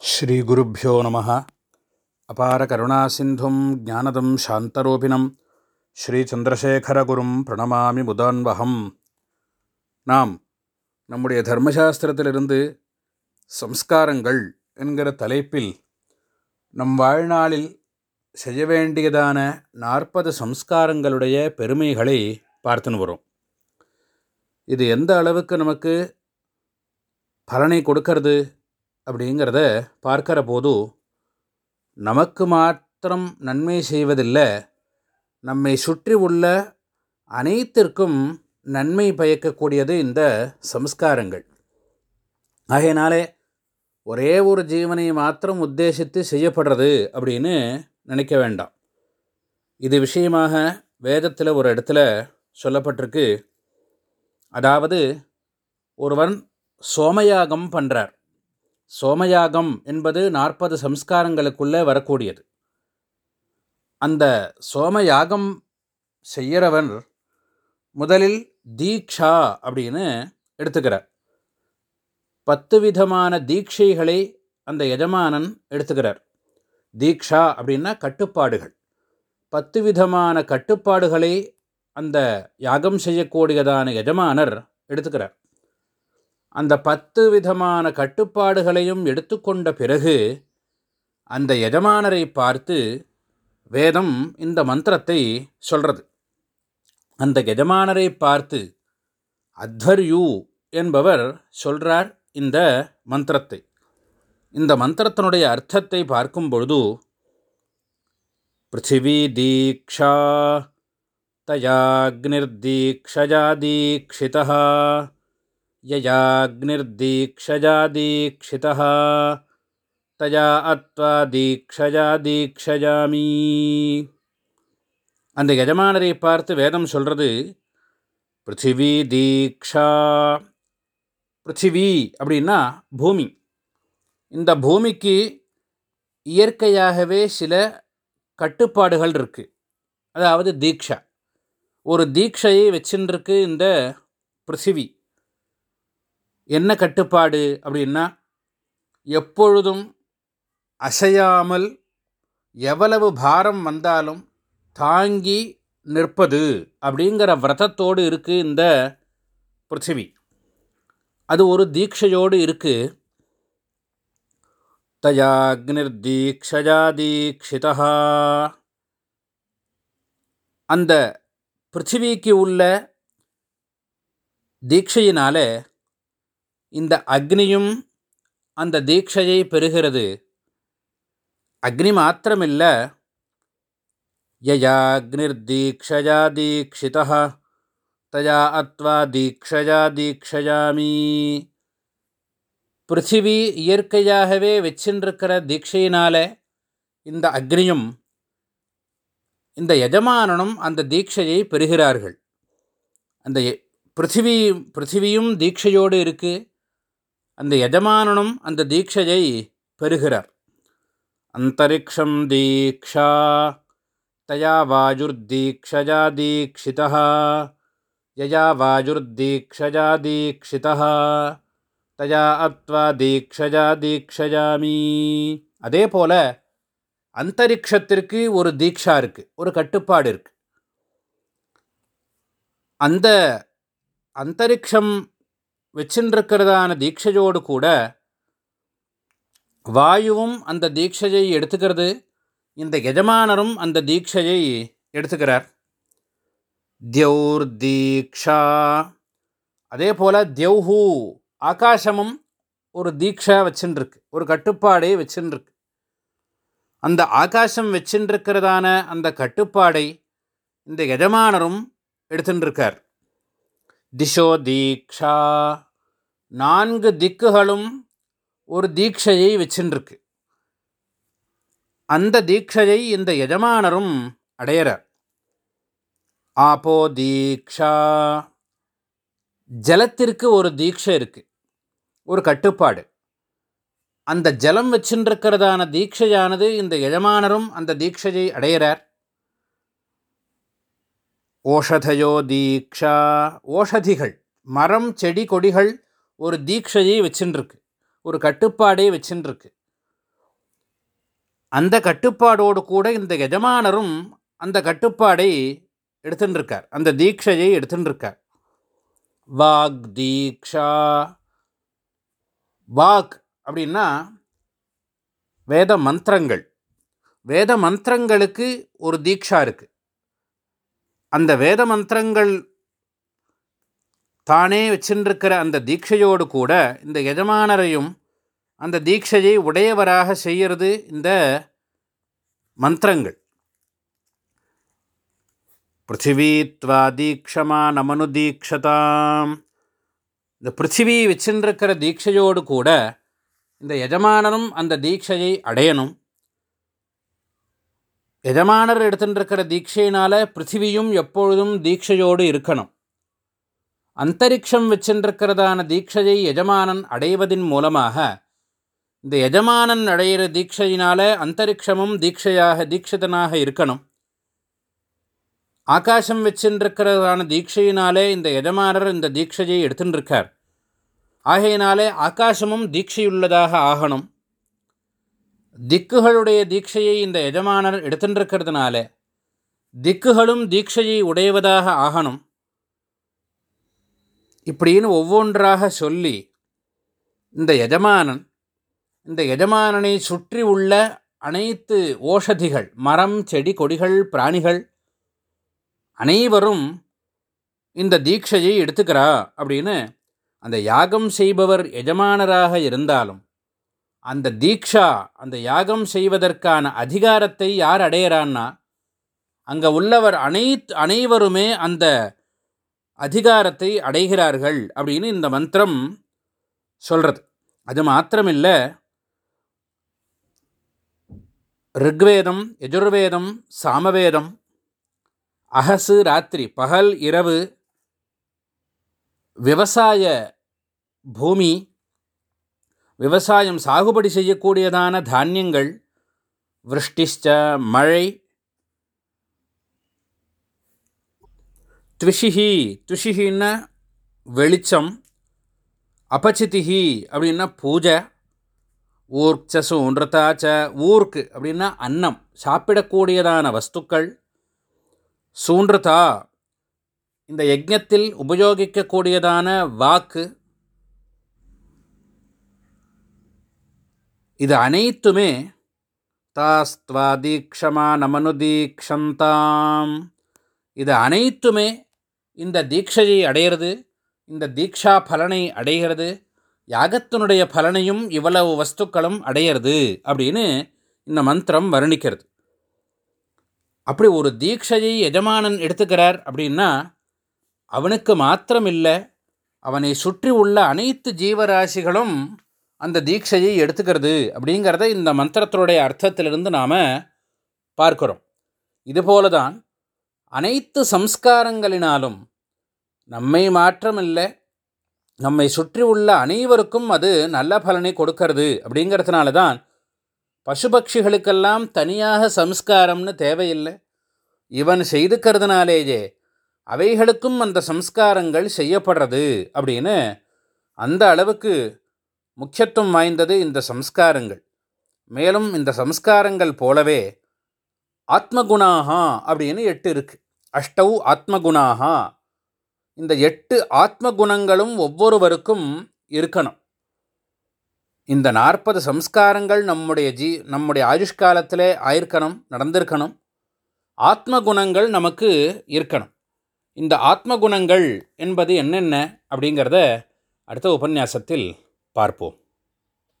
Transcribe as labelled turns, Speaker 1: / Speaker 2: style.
Speaker 1: ஸ்ரீகுருப்போ நம. அபார கருணாசிந்தும் ஜானதம் சாந்தரூபிணம். ஸ்ரீச்சந்திரசேகரகுரும் பிரணமாமி முதான்வகம் நாம் நம்முடைய தர்மசாஸ்திரத்திலிருந்து சம்ஸ்காரங்கள் என்கிற தலைப்பில் நம் வாழ்நாளில் செய்ய வேண்டியதான நாற்பது சம்ஸ்காரங்களுடைய பெருமைகளை பார்த்துன்னு வரும். இது எந்த அளவுக்கு நமக்கு பலனை கொடுக்கறது? அப்படிங்கிறத பார்க்கிற போது நமக்கு மாத்திரம் நன்மை செய்வதில்லை. நம்மை சுற்றி உள்ள அனைத்திற்கும் நன்மை பயக்கக்கூடியது இந்த சம்ஸ்காரங்கள். ஆகையினாலே ஒரே ஒரு ஜீவனை மாத்திரம் உத்தேசித்து செய்யப்படுறது அப்படின்னு நினைக்க வேண்டாம். இது விஷயமாக வேதத்தில் ஒரு இடத்துல சொல்லப்பட்டிருக்கு. அதாவது ஒருவன் சோமயாகம் பண்ணுறார் சோமயாகம் என்பது நாற்பது சம்ஸ்காரங்களுக்குள்ளே வரக்கூடியது. அந்த சோமயாகம் செய்கிறவன் முதலில் தீக்ஷா அப்படின்னு எடுத்துக்கிறார். பத்து விதமான தீட்சைகளை அந்த எஜமானன் எடுத்துக்கிறார். தீக்ஷா அப்படின்னா கட்டுப்பாடுகள். பத்து விதமான கட்டுப்பாடுகளை அந்த யாகம் செய்யக்கூடியதான எஜமானர் எடுத்துக்கிறார். அந்த பத்து விதமான கட்டுப்பாடுகளையும் எடுத்துக்கொண்ட பிறகு அந்த எஜமானரை பார்த்து வேதம் இந்த மந்திரத்தை சொல்கிறது அந்த எஜமானரை பார்த்து அத்வர்யூ என்பவர் சொல்கிறார் இந்த மந்திரத்தை. இந்த மந்திரத்தினுடைய அர்த்தத்தை பார்க்கும் பொழுது பிருத்திவி தீக்ஷா தயாக்னிர்தீக்ஷஜா தீக்ஷிதா ययाग्निर्दीक्षजा दीक्षितः தயா அத்வா தீக்ஷஜா தீக்ஷஜாமி அந்த எஜமானரை பார்த்து வேதம் சொல்கிறது பிருத்திவி தீக்ஷா பிருத்திவி அப்படின்னா பூமி இந்த பூமிக்கு இயற்கையாகவே சில கட்டுப்பாடுகள் இருக்குது அதாவது தீக்ஷா ஒரு தீட்சையை வச்சுருக்கு இந்த பிருத்திவி என்ன கட்டுப்பாடு அப்படின்னா எப்பொழுதும் அசையாமல் எவ்வளவு பாரம் வந்தாலும் தாங்கி நிற்பது அப்படிங்கிற விரதத்தோடு இருக்குது இந்த பிருத்திவி. அது ஒரு தீட்சையோடு இருக்குது தயாக்னிர்தீக்ஷஜா தீக்ஷிதா அந்த பிருத்திவிக்கு உள்ள தீட்சையினால இந்த அக்னியும் அந்த தீட்சையை பெறுகிறது. அக்னி மாத்திரமில்ல. யயாக்னிர்தீக்ஷயா தீக்ஷிதா தயா அத்வா தீக்ஷயா தீக்ஷயாமி பிருத்திவி இயற்கையாகவே வச்சின்றிருக்கிற தீட்சையினால இந்த அக்னியும் இந்த எஜமானனும் அந்த தீட்சையை பெறுகிறார்கள். அந்த பிருத்திவி பிருத்திவியும் தீட்சையோடு இருக்குது அந்த எஜமானனும் அந்த தீட்சையை பெறுகிறார். அந்தரிக்ஷம் தீக்ஷா தயா வாஜுர்தீக்ஷஜா தீக்ஷிதா யயா வாஜுர்தீக்ஷஜா தீக்ஷிதா தயா அத்வா தீக்ஷஜா தீக்ஷஜாமி. அதே போல் அந்தரிக்ஷத்திற்கு ஒரு தீக்ஷா இருக்குது ஒரு கட்டுப்பாடு இருக்குது அந்த அந்தரிக்ஷம் வச்சுருக்கிறதான தீட்சையோடு கூட வாயுவும் அந்த தீட்சையை எடுத்துக்கிறது இந்த எஜமானரும் அந்த தீட்சையை எடுத்துக்கிறார். தியௌர் தீக்ஷா அதே போல் தியௌஹூ ஆகாசமும் ஒரு தீக்ஷா வச்சுருக்கு ஒரு கட்டுப்பாடை வச்சுருக்கு அந்த ஆகாசம் வச்சுருக்கிறதான அந்த கட்டுப்பாடை இந்த எஜமானரும் எடுத்துட்டுருக்கார் திஷோ தீக்ஷா. நான்கு திக்குகளும் ஒரு தீட்சையை வச்சுருக்கு அந்த தீட்சையை இந்த எஜமானரும் அடையிறார். ஆப்போ தீக்ஷா. ஜலத்திற்கு ஒரு தீட்சை இருக்குது ஒரு கட்டுப்பாடு. அந்த ஜலம் வச்சுருக்கிறதான தீட்சையானது இந்த எஜமானரும் அந்த தீட்சையை அடையிறார். ஓஷதையோ தீக்ஷா. ஓஷதிகள். மரம் செடி கொடிகள் ஒரு தீட்சையை வச்சுருக்கு ஒரு கட்டுப்பாடே வச்சுருக்கு அந்த கட்டுப்பாடோடு கூட இந்த எஜமானரும் அந்த கட்டுப்பாடை எடுத்துட்டுருக்கார் அந்த தீட்சையை எடுத்துட்டுருக்கார் வாக் தீக்ஷா. வாக் அப்படின்னா வேத மந்திரங்கள். வேத மந்திரங்களுக்கு ஒரு தீக்ஷா இருக்குது அந்த வேத மந்திரங்கள் தானே வச்சுருக்கிற அந்த தீட்சையோடு கூட இந்த எஜமானரையும் அந்த தீட்சையை உடையவராக செய்கிறது இந்த மந்திரங்கள். பிருத்திவீத்வா தீக்ஷமா நமனு தீக்ஷதாம். இந்த பிருத்திவி வச்சுருக்கிற தீட்சையோடு கூட இந்த எஜமானரும் அந்த தீட்சையை அடையணும். எஜமானர் எடுத்துட்டுருக்கிற தீட்சையினால் பிருத்திவியும் எப்பொழுதும் தீட்சையோடு இருக்கணும். அந்தரிக்ஷம் வச்சுருக்கிறதான தீட்சையை எஜமானன் அடைவதின் மூலமாக இந்த எஜமானன் அடையிற தீட்சையினால் அந்தரிக்ஷமும் தீட்சையாக தீட்சிதனாக இருக்கணும். ஆகாசம் வச்சுருக்கிறதான தீட்சையினாலே இந்த எஜமானர் இந்த தீட்சையை எடுத்துட்டுருக்கார் ஆகையினாலே ஆகாசமும் தீட்சையுள்ளதாக ஆகணும். திக்குகளுடைய தீட்சையை இந்த எஜமானர் எடுத்துட்டுருக்கிறதுனால திக்குகளும் தீட்சையை உடையவதாக ஆகணும். இப்படின்னு ஒவ்வொன்றாக சொல்லி இந்த எஜமானன் இந்த எஜமானனை சுற்றி உள்ள அனைத்து ஓஷதிகள் மரம் செடி கொடிகள் பிராணிகள் அனைவரும் இந்த தீட்சையை எடுத்துக்கிறா அப்படின்னு அந்த யாகம் செய்பவர் எஜமானராக இருந்தாலும் அந்த தீக்ஷா அந்த யாகம் செய்வதற்கான அதிகாரத்தை யார் அடையிறான்னா அங்கே உள்ளவர் அனைத்து அனைவருமே அந்த அதிகாரத்தை அடைகிறார்கள் அப்படின்னு இந்த மந்திரம் சொல்கிறது அது மாத்திரமில்லை ரிக்வேதம் யஜுர்வேதம் சாமவேதம் அகசு ராத்திரி பகல் இரவு விவசாய பூமி விவசாயம் சாகுபடி செய்யக்கூடியதான தானியங்கள் விருஷ்டிஷ்ட மழை த்விஷிஹி த்விஷிஹின்னா வெளிச்சம் அபச்சிதிஹி அப்படின்னா பூஜை ஊர்ச்சசு சூன்றதாச்ச ஊர்க்கு அப்படின்னா அன்னம் சாப்பிடக்கூடியதான வஸ்துக்கள் சூன்றதா இந்த யஜ்ஞத்தில் உபயோகிக்கக்கூடியதான வாக்கு இது அனைத்துமே தாஸ்துவா தீக்ஷமா நமனு தீக்ஷந்தாம் இது அனைத்துமே இந்த தீட்சையை அடையிறது இந்த தீக்ஷா பலனை அடைகிறது யாகத்தினுடைய பலனையும் இவ்வளவு வஸ்துக்களும் அடையிறது அப்படின்னு இந்த மந்திரம் வர்ணிக்கிறது. அப்படி ஒரு தீட்சையை எஜமானன் எடுத்துக்கிறார் அப்படின்னா அவனுக்கு மாத்திரம் இல்லை அவனை சுற்றி உள்ள அனைத்து ஜீவராசிகளும் அந்த தீட்சையை எடுத்துக்கிறது அப்படிங்கிறத இந்த மந்திரத்தினுடைய அர்த்தத்திலிருந்து நாம் பார்க்கிறோம். இதுபோல தான் அனைத்து சம்ஸ்காரங்களினாலும் நம்மை மாற்றமில்லை நம்மை சுற்றி உள்ள அனைவருக்கும் அது நல்ல பலனை கொடுக்கறது அப்படிங்கிறதுனால தான் பசுபக்ஷிகளுக்கெல்லாம் தனியாக சம்ஸ்காரம்னு தேவையில்லை. இவன் செய்துக்கிறதுனாலேயே அவைகளுக்கும் அந்த சம்ஸ்காரங்கள் செய்யப்படுறது அப்படின்னு அந்த அளவுக்கு முக்கியத்துவம் வாய்ந்தது இந்த சம்ஸ்காரங்கள். மேலும் இந்த சம்ஸ்காரங்கள் போலவே ஆத்மகுணாகா அப்படின்னு எட்டு இருக்குது அஷ்டவ் ஆத்மகுணாகா இந்த எட்டு ஆத்ம குணங்களும் ஒவ்வொருவருக்கும் இருக்கணும். இந்த நாற்பது சம்ஸ்காரங்கள் நம்முடைய ஜீ நம்முடைய ஆயுஷ்காலத்தில் ஆயிருக்கணும் நடந்திருக்கணும். ஆத்ம குணங்கள் நமக்கு இருக்கணும். இந்த ஆத்ம குணங்கள் என்பது என்னென்ன அப்படிங்கிறத அடுத்த உபன்யாசத்தில் Parpo.